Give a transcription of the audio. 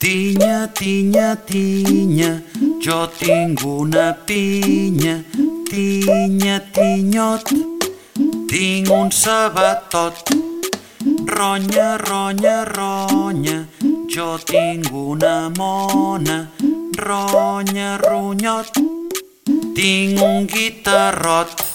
Tinya, tinya, tinya, jo tinc una pinya, tinya, tinyot, tinc un sabatot. Ronya, ronya, ronya, jo tinc una mona, ronya, ronyot, tinc un guitarrot.